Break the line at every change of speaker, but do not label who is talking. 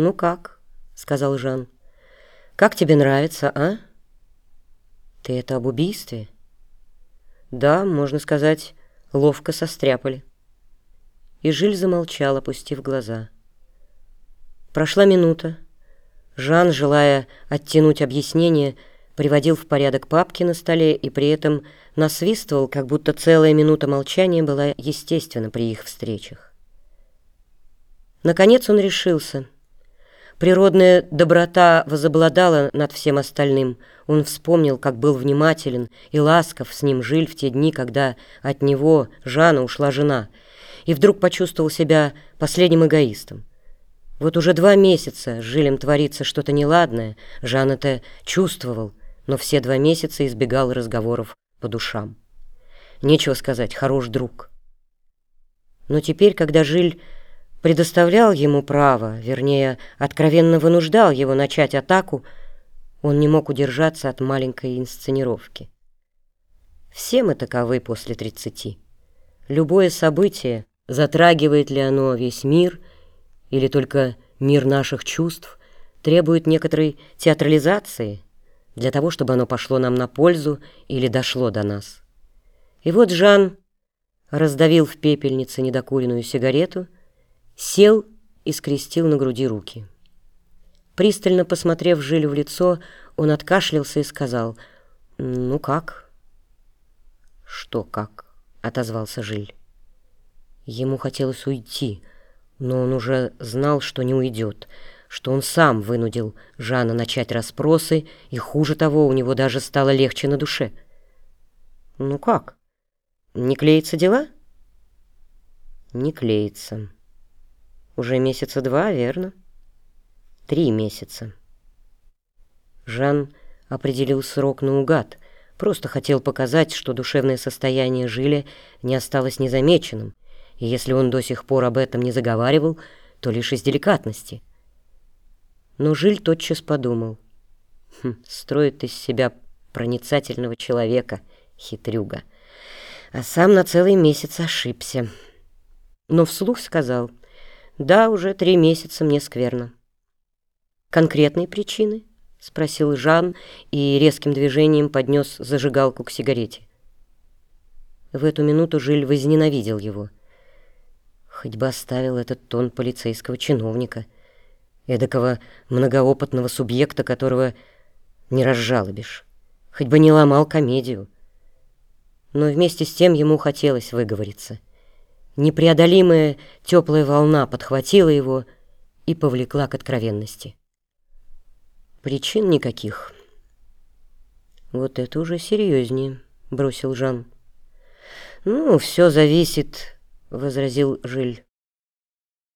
«Ну как?» — сказал Жан. «Как тебе нравится, а?» «Ты это об убийстве?» «Да, можно сказать, ловко состряпали». И Жиль замолчал, опустив глаза. Прошла минута. Жан, желая оттянуть объяснение, приводил в порядок папки на столе и при этом насвистывал, как будто целая минута молчания была естественна при их встречах. Наконец он решился. Природная доброта возобладала над всем остальным. Он вспомнил, как был внимателен и ласков с ним Жиль в те дни, когда от него, Жана, ушла жена, и вдруг почувствовал себя последним эгоистом. Вот уже два месяца с Жилем творится что-то неладное, Жан это чувствовал, но все два месяца избегал разговоров по душам. Нечего сказать, хорош друг. Но теперь, когда Жиль предоставлял ему право, вернее, откровенно вынуждал его начать атаку, он не мог удержаться от маленькой инсценировки. Все мы таковы после тридцати. Любое событие, затрагивает ли оно весь мир — или только мир наших чувств требует некоторой театрализации для того, чтобы оно пошло нам на пользу или дошло до нас. И вот Жан раздавил в пепельнице недокуренную сигарету, сел и скрестил на груди руки. Пристально посмотрев Жилю в лицо, он откашлялся и сказал «Ну как?» «Что как?» — отозвался Жиль. Ему хотелось уйти — но он уже знал, что не уйдет, что он сам вынудил Жана начать расспросы, и хуже того, у него даже стало легче на душе. «Ну как? Не клеятся дела?» «Не клеится. Уже месяца два, верно?» «Три месяца». Жан определил срок наугад, просто хотел показать, что душевное состояние Жиля не осталось незамеченным, и если он до сих пор об этом не заговаривал, то лишь из деликатности. Но Жиль тотчас подумал. Хм, строит из себя проницательного человека, хитрюга. А сам на целый месяц ошибся. Но вслух сказал, да, уже три месяца мне скверно. Конкретные причины? — спросил Жан и резким движением поднес зажигалку к сигарете. В эту минуту Жиль возненавидел его — Хоть бы оставил этот тон полицейского чиновника, эдакого многоопытного субъекта, которого не разжалобишь. Хоть бы не ломал комедию. Но вместе с тем ему хотелось выговориться. Непреодолимая теплая волна подхватила его и повлекла к откровенности. Причин никаких. «Вот это уже серьезнее», — бросил Жан. «Ну, все зависит...» — возразил Жиль.